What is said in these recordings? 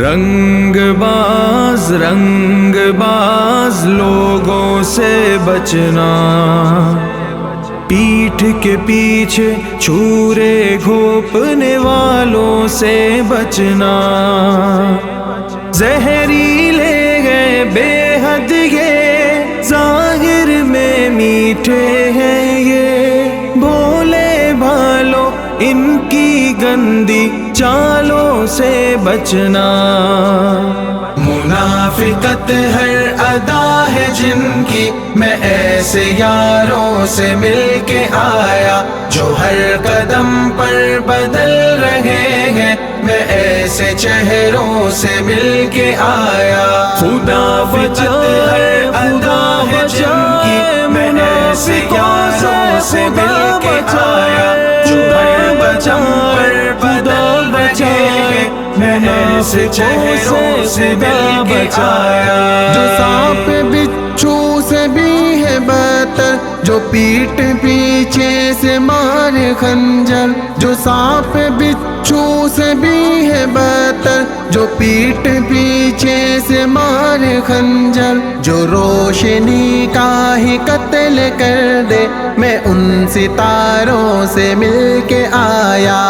رنگ باز رنگ باز لوگوں سے بچنا۔ پیٹھ کے پیچھے چھورے گھوپنے والوں سے بچنا۔ زہری لے گئے، بے حد یہ ظاہر میں میٹھے ان کی گندی چالوں سے بچنا۔ منافقت ہر ادا ہے جن کی۔ میں ایسے یاروں سے مل کے آیا جو ہر قدم پر بدل رہے ہیں۔ میں ایسے چہروں سے مل کے آیا۔ خدا بچا ہے ادا ہے جن کی میں ایسے یاروں سے مل چہروں سے مل آیا۔ جو سانپ بچھو سے بھی ہے بہتر جو پیٹ پیچھے سے مارے خنجر۔ جو سانپ بچھو سے بھی ہے بہتر جو پیٹ پیچھے سے مارے خنجر۔ جو روشنی کا ہی قتل کر دے میں ان ستاروں سے مل کے آیا۔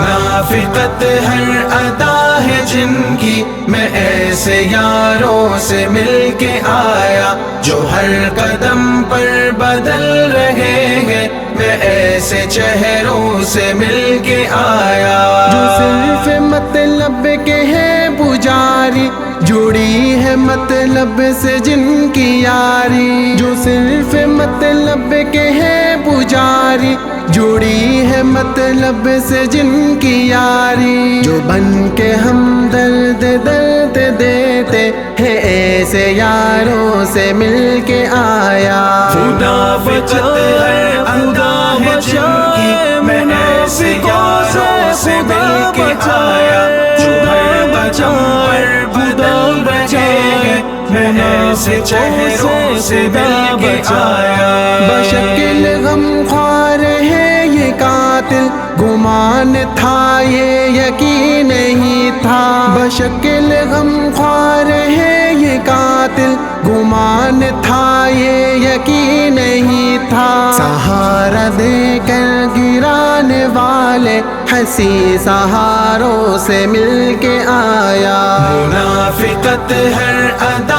منافقت ہر ادا ہے جن کی میں ایسے یاروں سے مل کے آیا، جو ہر قدم پر بدل رہے ہیں۔ میں ایسے چہروں سے مل کے آیا۔ جو صرف مطلب کے ہے پجاری، جڑی ہے مطلب سے جن کی یاری، جو صرف مطلب کے ہے پجاری، جڑی ہے مطلب سے جن کی یاری۔ جو بن کے ہم درد درد دیتے ہیں، ایسے یاروں سے مل کے آیا۔ خدا بچا ایسے چہروں سے مل کے آیا۔ بشکل غم خوار ہے یہ قاتل۔ گمان تھا یہ یقین نہیں تھا۔ بشکل غم خوار ہے یہ قاتل۔ گمان تھا یہ یقین نہیں تھا۔ سہارا دے کر گرانے والے ہنسی سہاروں سے مل کے آیا۔ منافقت ہر ادا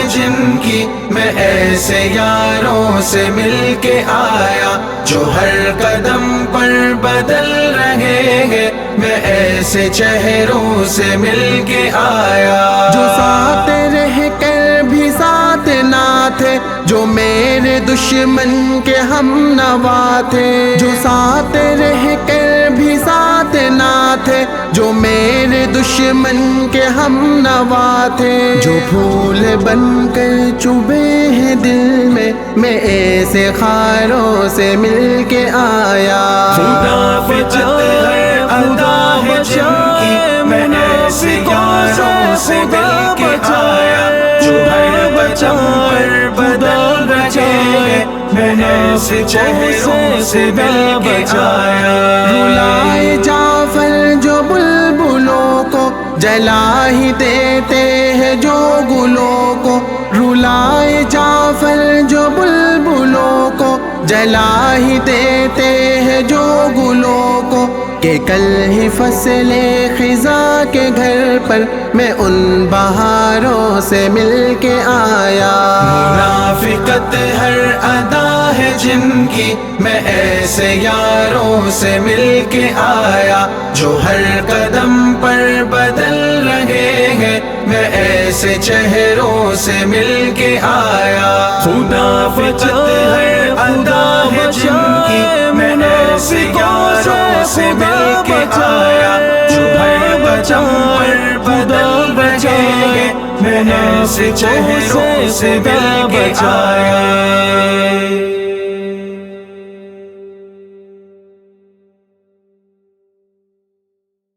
ہے جن کی میں ایسے یاروں سے مل کے آیا، جو ہر قدم پر بدل رہے ہیں، میں ایسے چہروں سے مل کے آیا۔ جو ساتھ رہ کر بھی ساتھ نہ تھے، جو میرے دشمن کے ہم نوا تھے۔ جو ساتھ رہ کر نہ تھے جو میرے دشمن کے ہم نوا تھے جو پھول بن کر چبے ہیں دل میں میں ایسے خاروں سے مل کے آیا۔ خدا میں ایسے یاروں سے مل کے آیا۔ جو ہر بچا بدل رہے میں ایسے چہروں سے مل کے آیا۔ جلا ہی دیتے ہیں جو گلوں کو رلائے جعفر جلا ہی دیتے ہیں جو گلوں کو کہ کل ہی فصل خزاں کے گھر پر میں ان بہاروں سے مل کے آیا۔ منافقت ہر ادا ہے جن کی میں ایسے یاروں سے مل کے آیا جو ہر قدم پر بدل رہے ہیں۔ میں ایسے چہروں سے مل کے آیا۔ خدا بچا ہے خدا ہے جن کی میں ایسے یاروں سے مل کے آیا۔ جو ہر بچا پر بدل رہے ہیں میں ایسے چہروں سے مل کے آیا۔